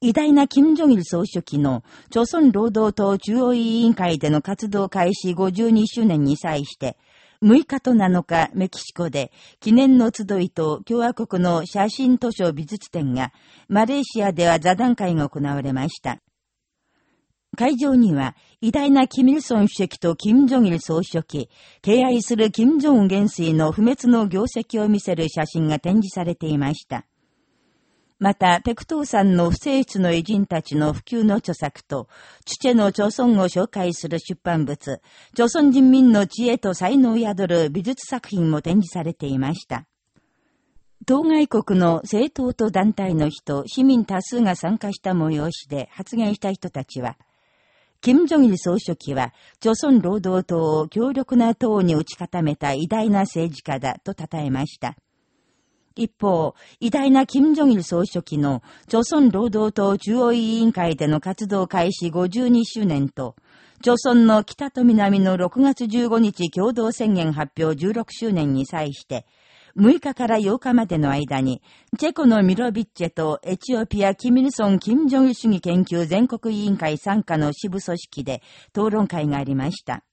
偉大な金正日総書記の、朝鮮労働党中央委員会での活動開始52周年に際して、6日と7日、メキシコで、記念の集いと共和国の写真図書美術展が、マレーシアでは座談会が行われました。会場には、偉大なキミルソン主席とキム・ジョギル総書記、敬愛するキム・ジョン元帥の不滅の業績を見せる写真が展示されていました。また、ペクトーさんの不正室の偉人たちの普及の著作と、チュチェの朝鮮を紹介する出版物、朝鮮人民の知恵と才能を宿る美術作品も展示されていました。当該国の政党と団体の人、市民多数が参加した催しで発言した人たちは、金正日総書記は、朝鮮労働党を強力な党に打ち固めた偉大な政治家だと称えました。一方、偉大な金正日総書記の、朝鮮労働党中央委員会での活動開始52周年と、朝鮮の北と南の6月15日共同宣言発表16周年に際して、6日から8日までの間に、チェコのミロビッチェとエチオピア・キミルソン・キム・ジョン主義研究全国委員会参加の支部組織で討論会がありました。